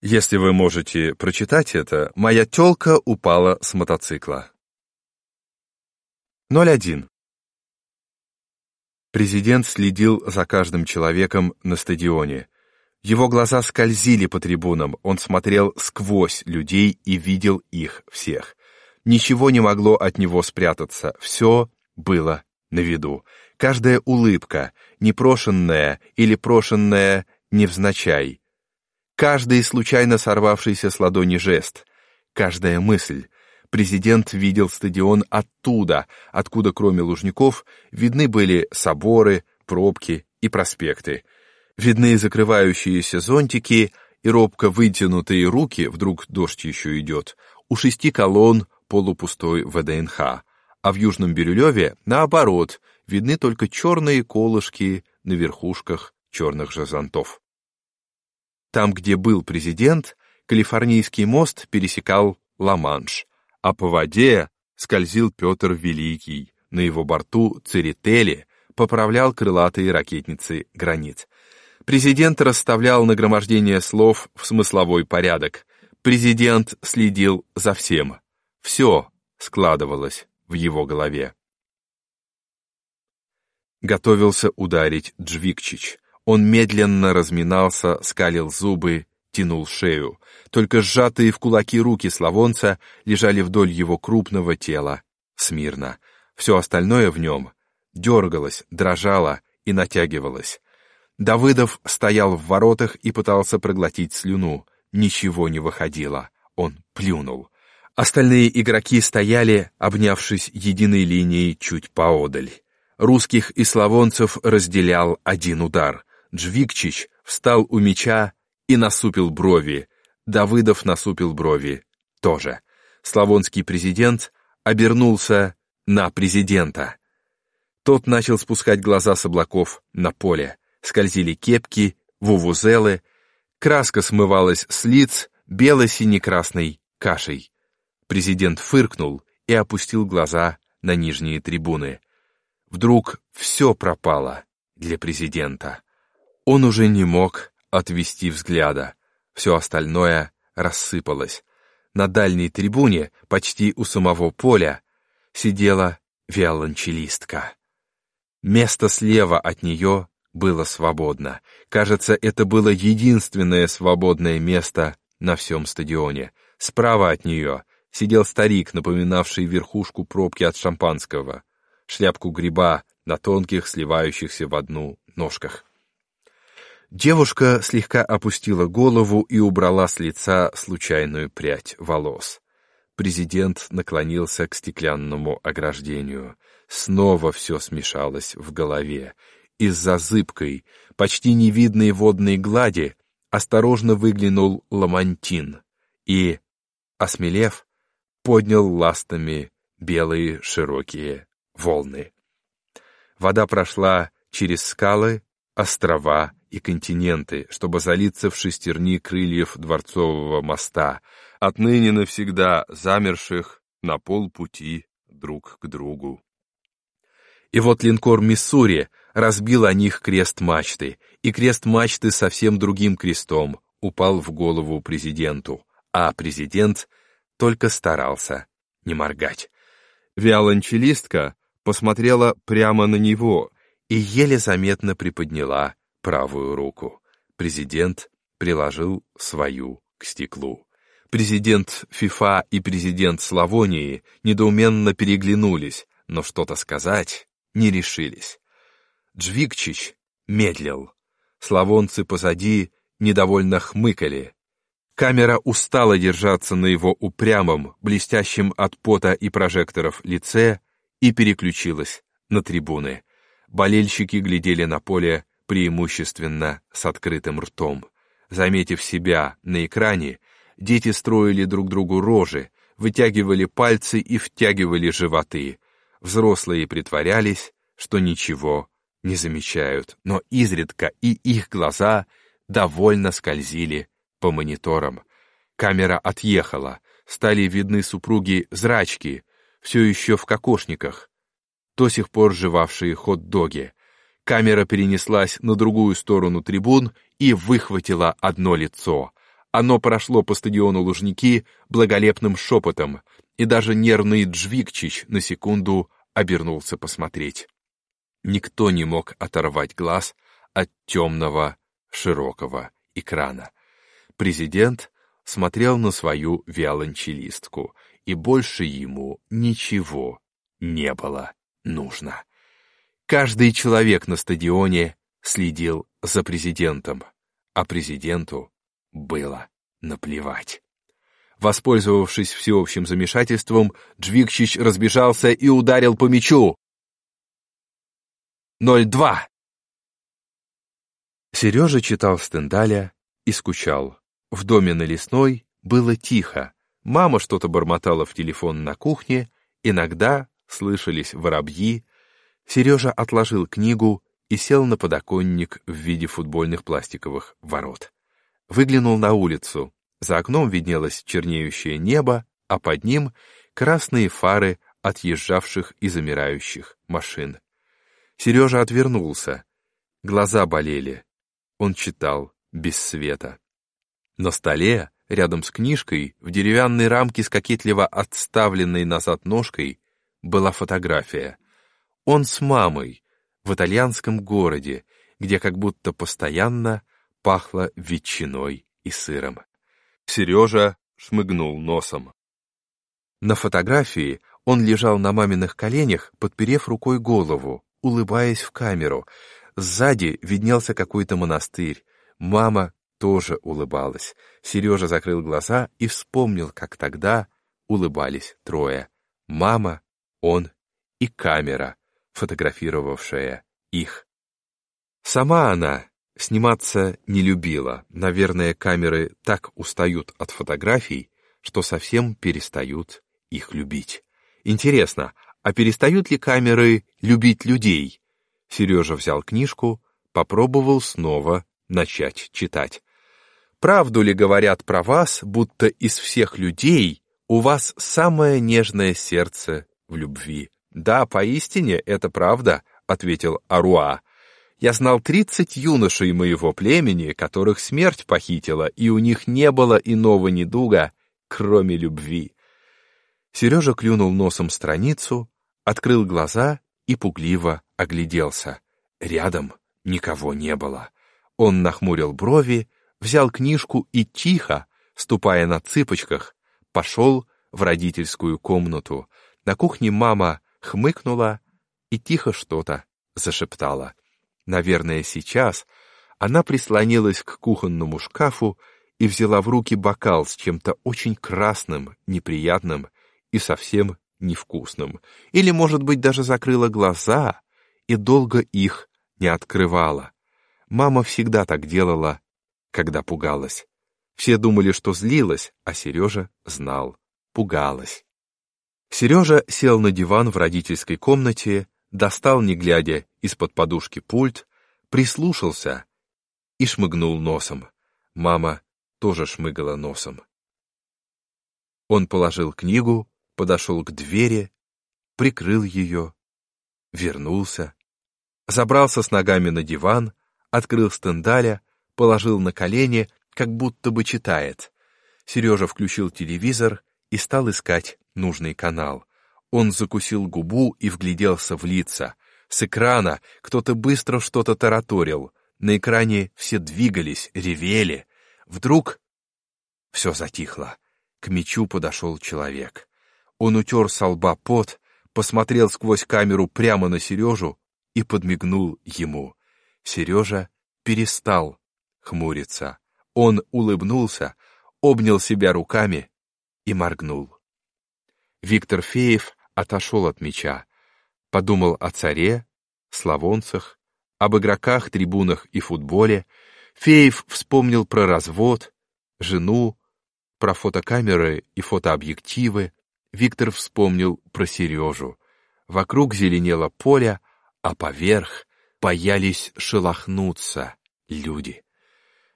Если вы можете прочитать это, моя тёлка упала с мотоцикла. 01. Президент следил за каждым человеком на стадионе. Его глаза скользили по трибунам, он смотрел сквозь людей и видел их всех. Ничего не могло от него спрятаться, все было на виду. Каждая улыбка, непрошенная или прошенная невзначай. Каждый случайно сорвавшийся с ладони жест. Каждая мысль. Президент видел стадион оттуда, откуда, кроме Лужников, видны были соборы, пробки и проспекты. Видны закрывающиеся зонтики и робко вытянутые руки, вдруг дождь еще идет, у шести колонн полупустой ВДНХ, а в Южном Бирюлеве, наоборот, видны только черные колышки на верхушках черных же зонтов. Там, где был президент, Калифорнийский мост пересекал Ла-Манш, а по воде скользил Петр Великий, на его борту Церетели поправлял крылатые ракетницы границ. Президент расставлял нагромождение слов в смысловой порядок. Президент следил за всем. Все складывалось в его голове. Готовился ударить Джвикчич. Он медленно разминался, скалил зубы, тянул шею. Только сжатые в кулаки руки славонца лежали вдоль его крупного тела, смирно. Все остальное в нем дергалось, дрожало и натягивалось. Давыдов стоял в воротах и пытался проглотить слюну. Ничего не выходило. Он плюнул. Остальные игроки стояли, обнявшись единой линией чуть поодаль. Русских и славонцев разделял один удар. Джвикчич встал у меча и насупил брови. Давыдов насупил брови тоже. Славонский президент обернулся на президента. Тот начал спускать глаза с облаков на поле. Скользили кепки, вувузелы, краска смывалась с лиц бело-сине-красной кашей. Президент фыркнул и опустил глаза на нижние трибуны. Вдруг все пропало для президента. Он уже не мог отвести взгляда. Все остальное рассыпалось. На дальней трибуне, почти у самого поля, сидела виолончелистка. Место слева от нее было свободно. Кажется, это было единственное свободное место на всем стадионе. Справа от нее сидел старик, напоминавший верхушку пробки от шампанского, шляпку гриба на тонких, сливающихся в одну ножках. Девушка слегка опустила голову и убрала с лица случайную прядь волос. Президент наклонился к стеклянному ограждению. Снова все смешалось в голове. Из-за зыбкой, почти невидной водной глади осторожно выглянул ламантин и, осмелев, поднял ластами белые широкие волны. Вода прошла через скалы, острова и континенты, чтобы залиться в шестерни крыльев Дворцового моста, отныне навсегда замерших на полпути друг к другу. И вот линкор «Миссури» разбил о них крест мачты, и крест мачты совсем другим крестом упал в голову президенту, а президент только старался не моргать. Виолончелистка посмотрела прямо на него и еле заметно приподняла правую руку. Президент приложил свою к стеклу. Президент ФИФА и президент Славонии недоуменно переглянулись, но что-то сказать не решились. Джвикчич медлил. Славонцы позади недовольно хмыкали, Камера устала держаться на его упрямом, блестящем от пота и прожекторов лице и переключилась на трибуны. Болельщики глядели на поле преимущественно с открытым ртом. Заметив себя на экране, дети строили друг другу рожи, вытягивали пальцы и втягивали животы. Взрослые притворялись, что ничего не замечают, но изредка и их глаза довольно скользили по мониторам. Камера отъехала, стали видны супруги зрачки, все еще в кокошниках, до сих пор жевавшие хот-доги. Камера перенеслась на другую сторону трибун и выхватила одно лицо. Оно прошло по стадиону Лужники благолепным шепотом, и даже нервный Джвикчич на секунду обернулся посмотреть. Никто не мог оторвать глаз от темного, широкого экрана. Президент смотрел на свою виолончелистку, и больше ему ничего не было нужно. Каждый человек на стадионе следил за президентом, а президенту было наплевать. Воспользовавшись всеобщим замешательством, Джвикчич разбежался и ударил по мячу. 0-2. Сережа читал Стендаля и скучал. В доме на Лесной было тихо. Мама что-то бормотала в телефон на кухне, иногда слышались воробьи. Сережа отложил книгу и сел на подоконник в виде футбольных пластиковых ворот. Выглянул на улицу. За окном виднелось чернеющее небо, а под ним красные фары отъезжавших и замирающих машин. Сережа отвернулся. Глаза болели. Он читал без света. На столе, рядом с книжкой, в деревянной рамке с кокетливо отставленной назад ножкой, была фотография. Он с мамой, в итальянском городе, где как будто постоянно пахло ветчиной и сыром. Сережа шмыгнул носом. На фотографии он лежал на маминых коленях, подперев рукой голову, улыбаясь в камеру. Сзади виднелся какой-то монастырь. Мама тоже улыбалась. Сережа закрыл глаза и вспомнил, как тогда улыбались трое. Мама, он и камера, фотографировавшая их. Сама она сниматься не любила. Наверное, камеры так устают от фотографий, что совсем перестают их любить. Интересно, а перестают ли камеры любить людей? Сережа взял книжку, попробовал снова начать читать. Правду ли говорят про вас, будто из всех людей у вас самое нежное сердце в любви? Да, поистине, это правда, ответил Аруа. Я знал тридцать юношей моего племени, которых смерть похитила, и у них не было иного недуга, кроме любви. Сережа клюнул носом страницу, открыл глаза и пугливо огляделся. Рядом никого не было. Он нахмурил брови, взял книжку и тихо, ступая на цыпочках, пошел в родительскую комнату. На кухне мама хмыкнула и тихо что-то зашептала. Наверное, сейчас она прислонилась к кухонному шкафу и взяла в руки бокал с чем-то очень красным, неприятным и совсем невкусным. Или, может быть, даже закрыла глаза и долго их не открывала. Мама всегда так делала, когда пугалась. Все думали, что злилась, а Сережа знал, пугалась. Сережа сел на диван в родительской комнате, достал, не глядя, из-под подушки пульт, прислушался и шмыгнул носом. Мама тоже шмыгала носом. Он положил книгу, подошел к двери, прикрыл ее, вернулся, забрался с ногами на диван, открыл стендаля, положил на колени, как будто бы читает. Сережа включил телевизор и стал искать нужный канал. Он закусил губу и вгляделся в лица. С экрана кто-то быстро что-то тараторил. На экране все двигались, ревели. Вдруг все затихло. К мечу подошел человек. Он утер со лба пот, посмотрел сквозь камеру прямо на Сережу и подмигнул ему. Сережа перестал хмуриться. Он улыбнулся, обнял себя руками и моргнул. Виктор Феев отошел от меча, подумал о царе, славонцах, об игроках, трибунах и футболе. Феев вспомнил про развод, жену, про фотокамеры и фотообъективы. Виктор вспомнил про Сережу. Вокруг зеленело поле, а поверх боялись шелохнуться люди.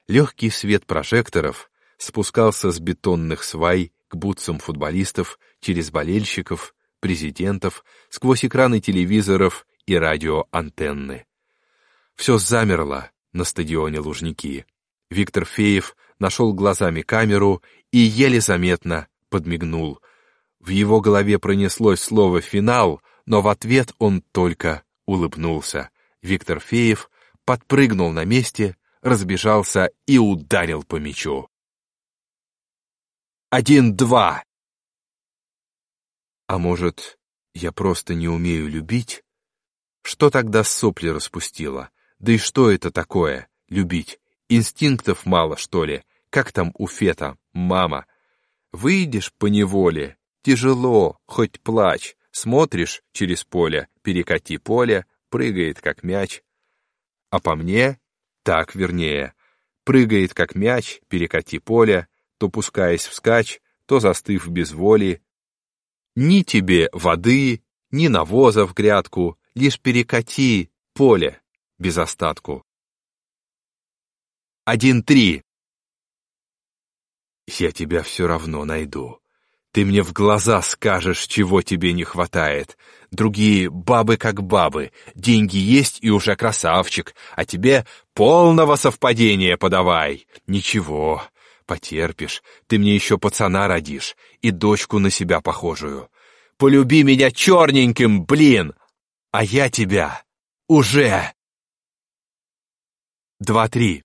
Легкий свет прожекторов спускался с бетонных свай к бутсам футболистов, через болельщиков, президентов, сквозь экраны телевизоров и радиоантенны. Все замерло на стадионе Лужники. Виктор Феев нашел глазами камеру и еле заметно подмигнул. В его голове пронеслось слово «финал», но в ответ он только улыбнулся. Виктор Феев подпрыгнул на месте, разбежался и ударил по мячу. «Один-два!» А может, я просто не умею любить? Что тогда сопли распустила? Да и что это такое, любить? Инстинктов мало, что ли? Как там у Фета, мама? Выйдешь по неволе, тяжело, хоть плачь, смотришь через поле, перекати поле, прыгает как мяч. А по мне, так вернее, прыгает как мяч, перекати поле, то пускаясь вскачь, то застыв без воли. Ни тебе воды, ни навоза в грядку, лишь перекати поле без остатку. Один-три. Я тебя все равно найду. Ты мне в глаза скажешь, чего тебе не хватает. Другие бабы как бабы, деньги есть и уже красавчик, а тебе полного совпадения подавай. Ничего, потерпишь, ты мне еще пацана родишь и дочку на себя похожую. Полюби меня черненьким, блин, а я тебя уже. Два-три.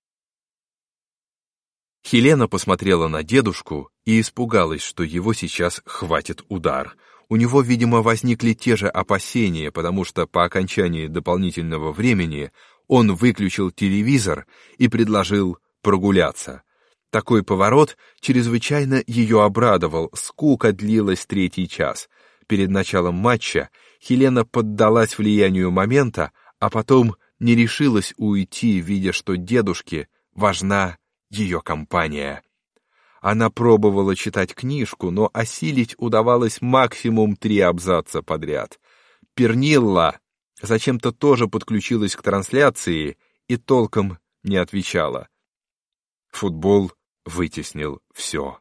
Хелена посмотрела на дедушку и испугалась, что его сейчас хватит удар. У него, видимо, возникли те же опасения, потому что по окончании дополнительного времени он выключил телевизор и предложил прогуляться. Такой поворот чрезвычайно ее обрадовал, скука длилась третий час. Перед началом матча Хелена поддалась влиянию момента, а потом не решилась уйти, видя, что дедушке важна ее компания. Она пробовала читать книжку, но осилить удавалось максимум три абзаца подряд. Пернилла зачем-то тоже подключилась к трансляции и толком не отвечала. Футбол вытеснил все.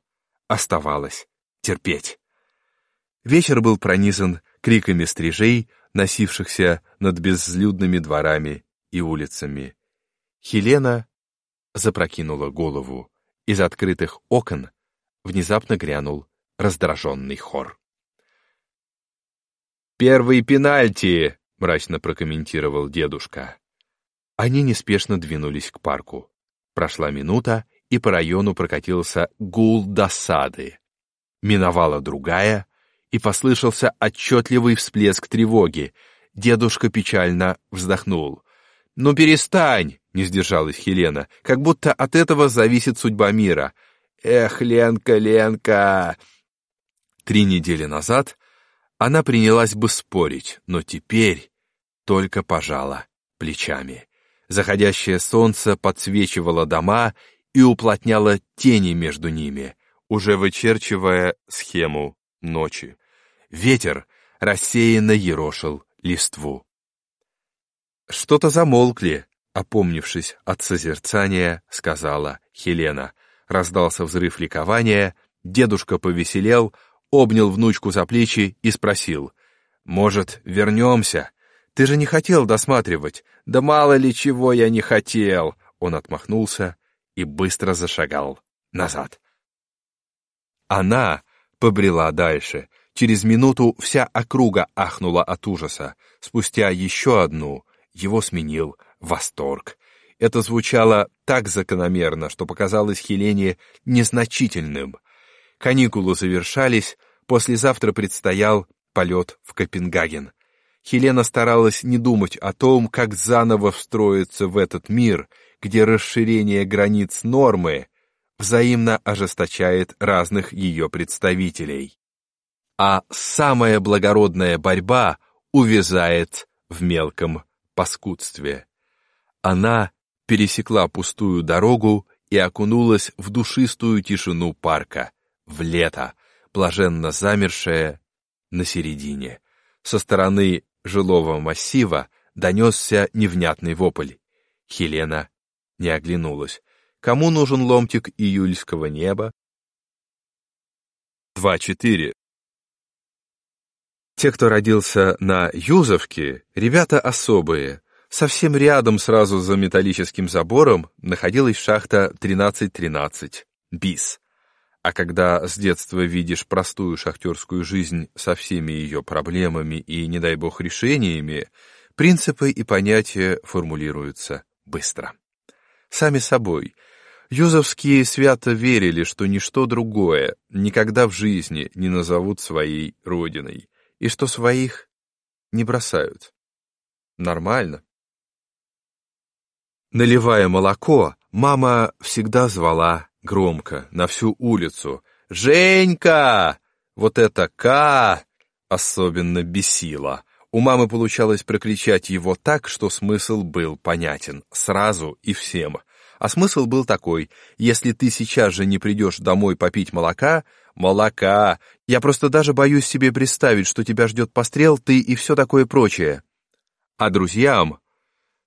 Оставалось терпеть. Вечер был пронизан криками стрижей, носившихся над безлюдными дворами и улицами. Хелена запрокинула голову. Из открытых окон внезапно грянул раздраженный хор. «Первый пенальти!» — мрачно прокомментировал дедушка. Они неспешно двинулись к парку. Прошла минута, и по району прокатился гул досады. Миновала другая, и послышался отчетливый всплеск тревоги. Дедушка печально вздохнул. «Ну перестань!» — не сдержалась Хелена. «Как будто от этого зависит судьба мира». «Эх, Ленка, Ленка!» Три недели назад она принялась бы спорить, но теперь только пожала плечами. Заходящее солнце подсвечивало дома и уплотняло тени между ними, уже вычерчивая схему ночи. Ветер рассеянно ерошил листву. Что-то замолкли, опомнившись от созерцания, сказала Хелена. Раздался взрыв ликования, дедушка повеселел, обнял внучку за плечи и спросил. «Может, вернемся? Ты же не хотел досматривать. Да мало ли чего я не хотел!» Он отмахнулся и быстро зашагал назад. Она побрела дальше. Через минуту вся округа ахнула от ужаса. Спустя еще одну его сменил восторг. Это звучало так закономерно, что показалось Хелене незначительным. Каникулы завершались, послезавтра предстоял полет в Копенгаген. Хелена старалась не думать о том, как заново встроиться в этот мир, где расширение границ нормы взаимно ожесточает разных ее представителей. А самая благородная борьба увязает в мелком паскудстве. Она пересекла пустую дорогу и окунулась в душистую тишину парка, в лето, блаженно замершее на середине. Со стороны жилого массива донесся невнятный вопль. Хелена не оглянулась. Кому нужен ломтик июльского неба? 2-4. Те, кто родился на Юзовке, ребята особые. Совсем рядом, сразу за металлическим забором, находилась шахта 1313, БИС. А когда с детства видишь простую шахтерскую жизнь со всеми ее проблемами и, не дай бог, решениями, принципы и понятия формулируются быстро. Сами собой. Юзовские свято верили, что ничто другое никогда в жизни не назовут своей родиной, и что своих не бросают. Нормально. Наливая молоко, мама всегда звала громко, на всю улицу. «Женька!» Вот это «Ка!» особенно бесило. У мамы получалось прокричать его так, что смысл был понятен, сразу и всем. А смысл был такой, если ты сейчас же не придешь домой попить молока, молока, я просто даже боюсь себе представить, что тебя ждет пострел, ты и все такое прочее. А друзьям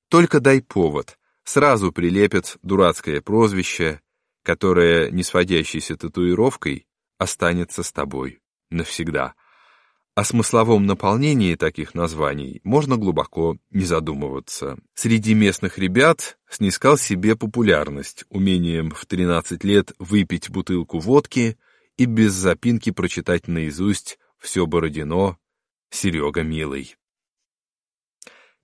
только дай повод, сразу прилепят дурацкое прозвище, которое, не сводящейся татуировкой, останется с тобой навсегда. О смысловом наполнении таких названий можно глубоко не задумываться. Среди местных ребят снискал себе популярность умением в 13 лет выпить бутылку водки и без запинки прочитать наизусть все Бородино Серега Милый.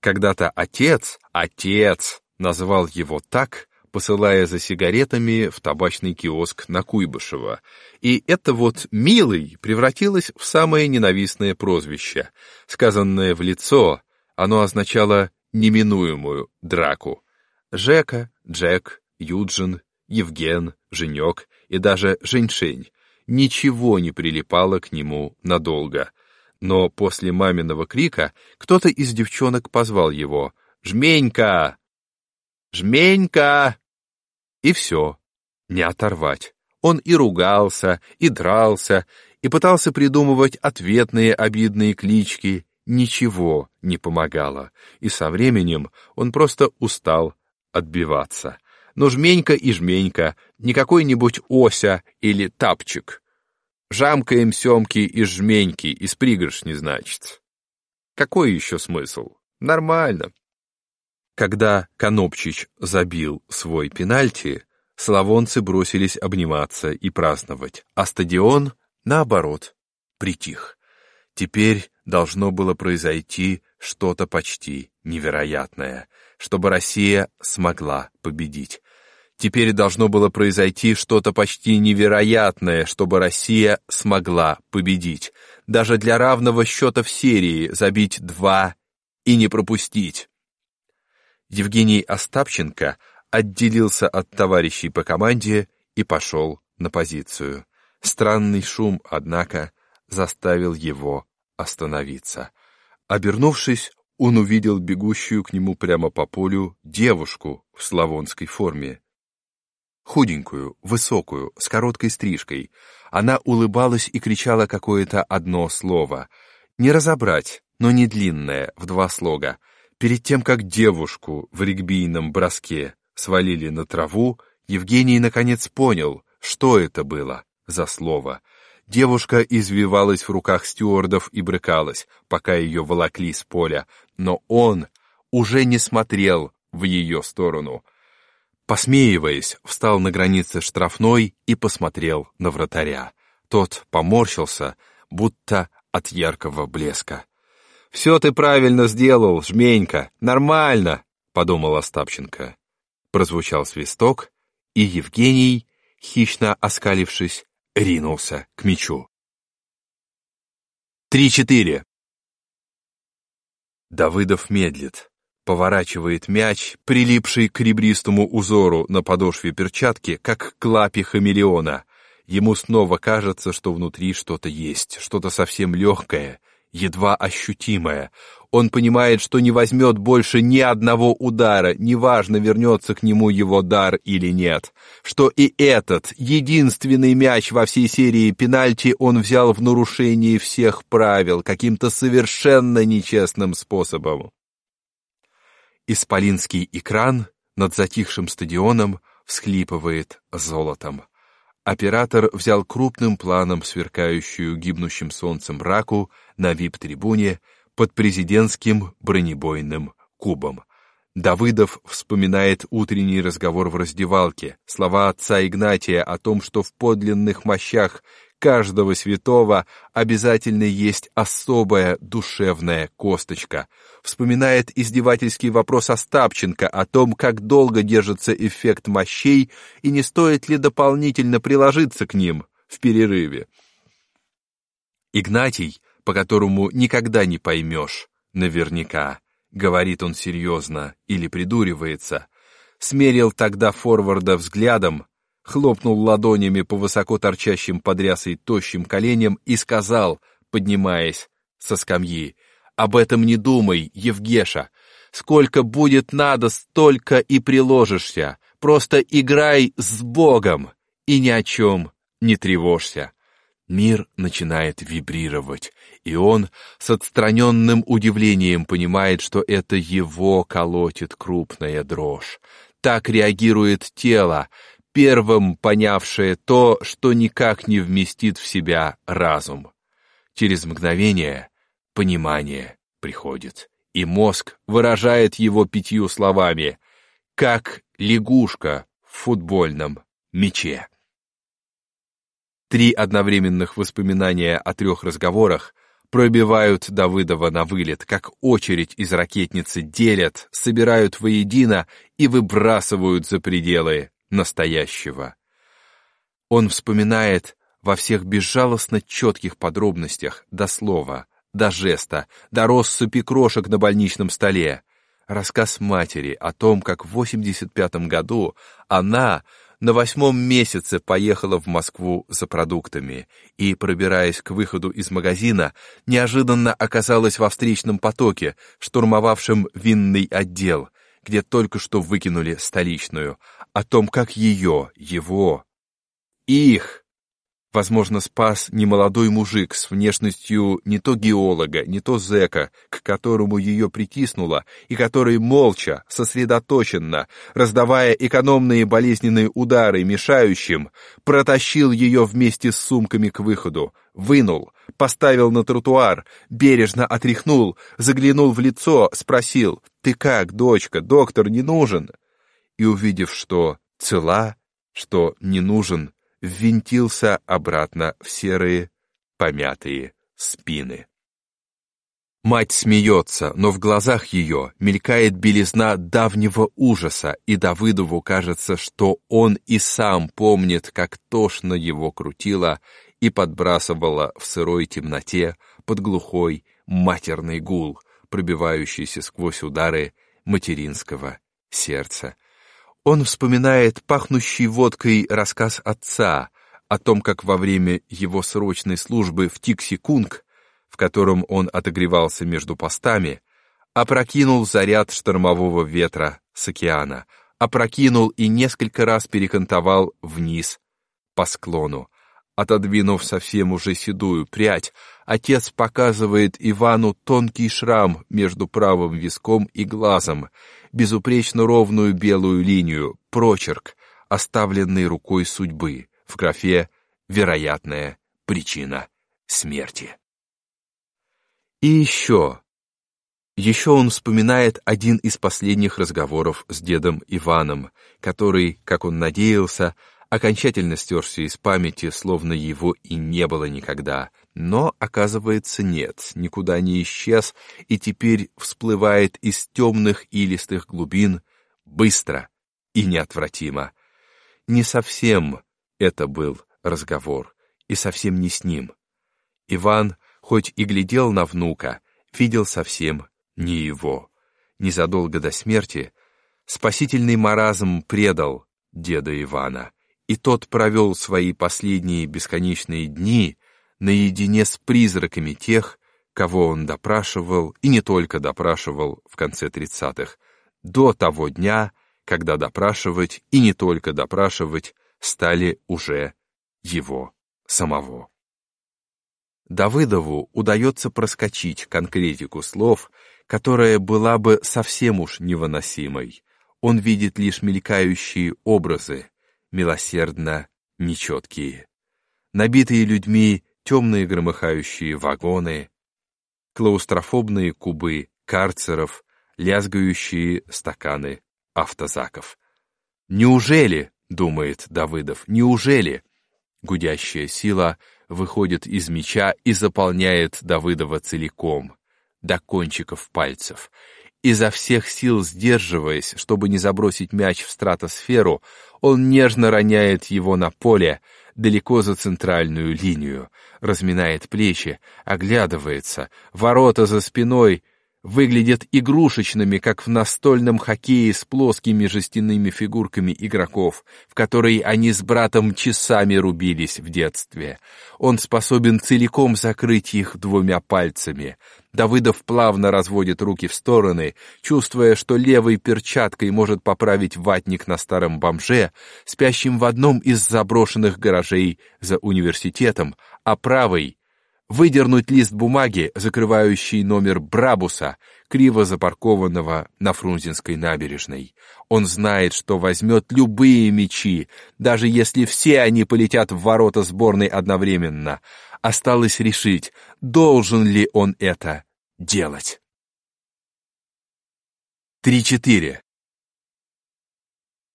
Когда-то отец, отец, назвал его так, посылая за сигаретами в табачный киоск на Куйбышева. И это вот «милый» превратилось в самое ненавистное прозвище. Сказанное в лицо, оно означало неминуемую драку. Жека, Джек, Юджин, Евген, Женек и даже Женьшень. Ничего не прилипало к нему надолго. Но после маминого крика кто-то из девчонок позвал его «Жменька!» «Жменька!» И все, не оторвать. Он и ругался, и дрался, и пытался придумывать ответные обидные клички. Ничего не помогало, и со временем он просто устал отбиваться. Но жменька и жменька, не какой-нибудь ося или тапчик. Жамкаем семки из жменьки, из пригоршни, значит. Какой еще смысл? Нормально. Когда Конопчич забил свой пенальти, славонцы бросились обниматься и праздновать, а стадион, наоборот, притих. Теперь должно было произойти что-то почти невероятное, чтобы Россия смогла победить. Теперь должно было произойти что-то почти невероятное, чтобы Россия смогла победить. Даже для равного счета в серии забить два и не пропустить. Евгений Остапченко отделился от товарищей по команде и пошел на позицию. Странный шум, однако, заставил его остановиться. Обернувшись, он увидел бегущую к нему прямо по полю девушку в славонской форме. Худенькую, высокую, с короткой стрижкой. Она улыбалась и кричала какое-то одно слово. Не разобрать, но не длинное, в два слога. Перед тем, как девушку в регбийном броске свалили на траву, Евгений наконец понял, что это было за слово. Девушка извивалась в руках стюардов и брыкалась, пока ее волокли с поля, но он уже не смотрел в ее сторону. Посмеиваясь, встал на границе штрафной и посмотрел на вратаря. Тот поморщился, будто от яркого блеска. «Все ты правильно сделал, жменька, нормально», — подумал Остапченко. Прозвучал свисток, и Евгений, хищно оскалившись, ринулся к мячу. Три-четыре. Давыдов медлит, поворачивает мяч, прилипший к ребристому узору на подошве перчатки, как к лапе хамелеона. Ему снова кажется, что внутри что-то есть, что-то совсем легкое, едва ощутимое. Он понимает, что не возьмет больше ни одного удара, неважно, вернется к нему его дар или нет. Что и этот, единственный мяч во всей серии пенальти он взял в нарушении всех правил, каким-то совершенно нечестным способом. Исполинский экран над затихшим стадионом всхлипывает золотом. Оператор взял крупным планом сверкающую гибнущим солнцем раку на вип-трибуне под президентским бронебойным кубом. Давыдов вспоминает утренний разговор в раздевалке, слова отца Игнатия о том, что в подлинных мощах каждого святого обязательно есть особая душевная косточка. Вспоминает издевательский вопрос Остапченко о том, как долго держится эффект мощей и не стоит ли дополнительно приложиться к ним в перерыве. Игнатий, по которому никогда не поймешь, наверняка, говорит он серьезно или придуривается, смерил тогда форварда взглядом, хлопнул ладонями по высоко торчащим под рясой тощим коленям и сказал, поднимаясь со скамьи, «Об этом не думай, Евгеша. Сколько будет надо, столько и приложишься. Просто играй с Богом и ни о чем не тревожься». Мир начинает вибрировать, и он с отстраненным удивлением понимает, что это его колотит крупная дрожь. Так реагирует тело, первым понявшее то, что никак не вместит в себя разум. Через мгновение понимание приходит, и мозг выражает его пятью словами, как лягушка в футбольном мяче. Три одновременных воспоминания о трех разговорах пробивают Давыдова на вылет, как очередь из ракетницы делят, собирают воедино и выбрасывают за пределы настоящего. Он вспоминает во всех безжалостно четких подробностях, до слова, до жеста, до россыпи крошек на больничном столе. Рассказ матери о том, как в 85 году она на восьмом месяце поехала в Москву за продуктами и, пробираясь к выходу из магазина, неожиданно оказалась во встречном потоке, штурмовавшем винный отдел, где только что выкинули столичную, о том, как ее, его, их возможно, спас немолодой мужик с внешностью не то геолога, не то зэка, к которому ее притиснуло, и который молча, сосредоточенно, раздавая экономные болезненные удары мешающим, протащил ее вместе с сумками к выходу, вынул, поставил на тротуар, бережно отряхнул, заглянул в лицо, спросил «Ты как, дочка, доктор не нужен?» И увидев, что цела, что не нужен, ввинтился обратно в серые, помятые спины. Мать смеется, но в глазах ее мелькает белизна давнего ужаса, и Давыдову кажется, что он и сам помнит, как тошно его крутило и подбрасывало в сырой темноте под глухой матерный гул, пробивающийся сквозь удары материнского сердца. Он вспоминает пахнущий водкой рассказ отца о том, как во время его срочной службы в Тикси кунг, в котором он отогревался между постами, опрокинул заряд штормового ветра с океана, опрокинул и несколько раз перекантовал вниз по склону, Отодвинув совсем уже седую прядь, отец показывает Ивану тонкий шрам между правым виском и глазом, безупречно ровную белую линию, прочерк, оставленный рукой судьбы, в графе «Вероятная причина смерти». И еще. Еще он вспоминает один из последних разговоров с дедом Иваном, который, как он надеялся, окончательно стерся из памяти, словно его и не было никогда. Но, оказывается, нет, никуда не исчез, и теперь всплывает из темных илистых глубин быстро и неотвратимо. Не совсем это был разговор, и совсем не с ним. Иван, хоть и глядел на внука, видел совсем не его. Незадолго до смерти спасительный маразм предал деда Ивана и тот провел свои последние бесконечные дни наедине с призраками тех, кого он допрашивал, и не только допрашивал в конце тридцатых, до того дня, когда допрашивать и не только допрашивать стали уже его самого. Давыдову удается проскочить конкретику слов, которая была бы совсем уж невыносимой. Он видит лишь мелькающие образы, милосердно нечеткие. Набитые людьми темные громыхающие вагоны, клаустрофобные кубы карцеров, лязгающие стаканы автозаков. «Неужели?» — думает Давыдов. «Неужели?» Гудящая сила выходит из меча и заполняет Давыдова целиком, до кончиков пальцев. Изо всех сил сдерживаясь, чтобы не забросить мяч в стратосферу, он нежно роняет его на поле, далеко за центральную линию, разминает плечи, оглядывается, ворота за спиной — выглядят игрушечными, как в настольном хоккее с плоскими жестяными фигурками игроков, в которые они с братом часами рубились в детстве. Он способен целиком закрыть их двумя пальцами. Давыдов плавно разводит руки в стороны, чувствуя, что левой перчаткой может поправить ватник на старом бомже, спящем в одном из заброшенных гаражей за университетом, а правой выдернуть лист бумаги, закрывающий номер Брабуса, криво запаркованного на Фрунзенской набережной. Он знает, что возьмет любые мячи, даже если все они полетят в ворота сборной одновременно. Осталось решить, должен ли он это делать. 3-4.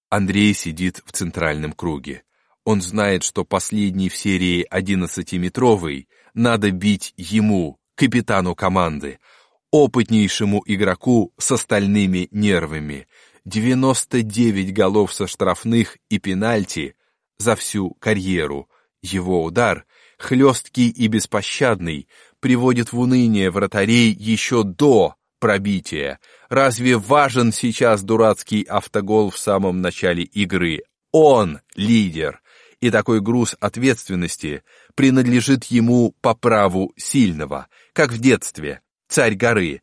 Андрей сидит в центральном круге. Он знает, что последний в серии одиннадцатиметровый надо бить ему, капитану команды, опытнейшему игроку с остальными нервами. 99 голов со штрафных и пенальти за всю карьеру. Его удар, хлесткий и беспощадный, приводит в уныние вратарей еще до пробития. Разве важен сейчас дурацкий автогол в самом начале игры? Он лидер и такой груз ответственности принадлежит ему по праву сильного, как в детстве, царь горы.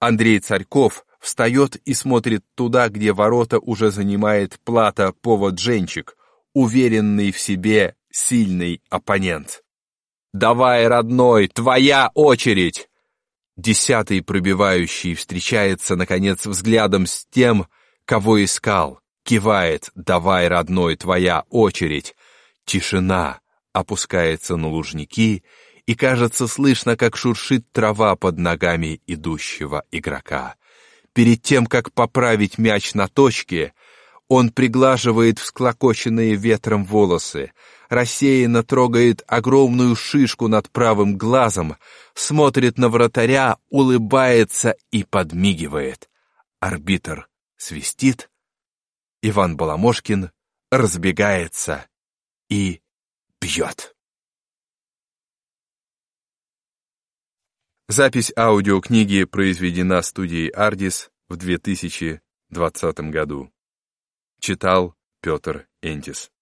Андрей Царьков встает и смотрит туда, где ворота уже занимает плата повод-женчик, уверенный в себе сильный оппонент. «Давай, родной, твоя очередь!» Десятый пробивающий встречается, наконец, взглядом с тем, кого искал, кивает «Давай, родной, твоя очередь!» Тишина опускается на лужники, и, кажется, слышно, как шуршит трава под ногами идущего игрока. Перед тем, как поправить мяч на точке, он приглаживает всклокоченные ветром волосы, рассеянно трогает огромную шишку над правым глазом, смотрит на вратаря, улыбается и подмигивает. Арбитр свистит, Иван Баламошкин разбегается и бьет. Запись аудиокниги произведена студией «Ардис» в 2020 году. Читал Петр Энтис.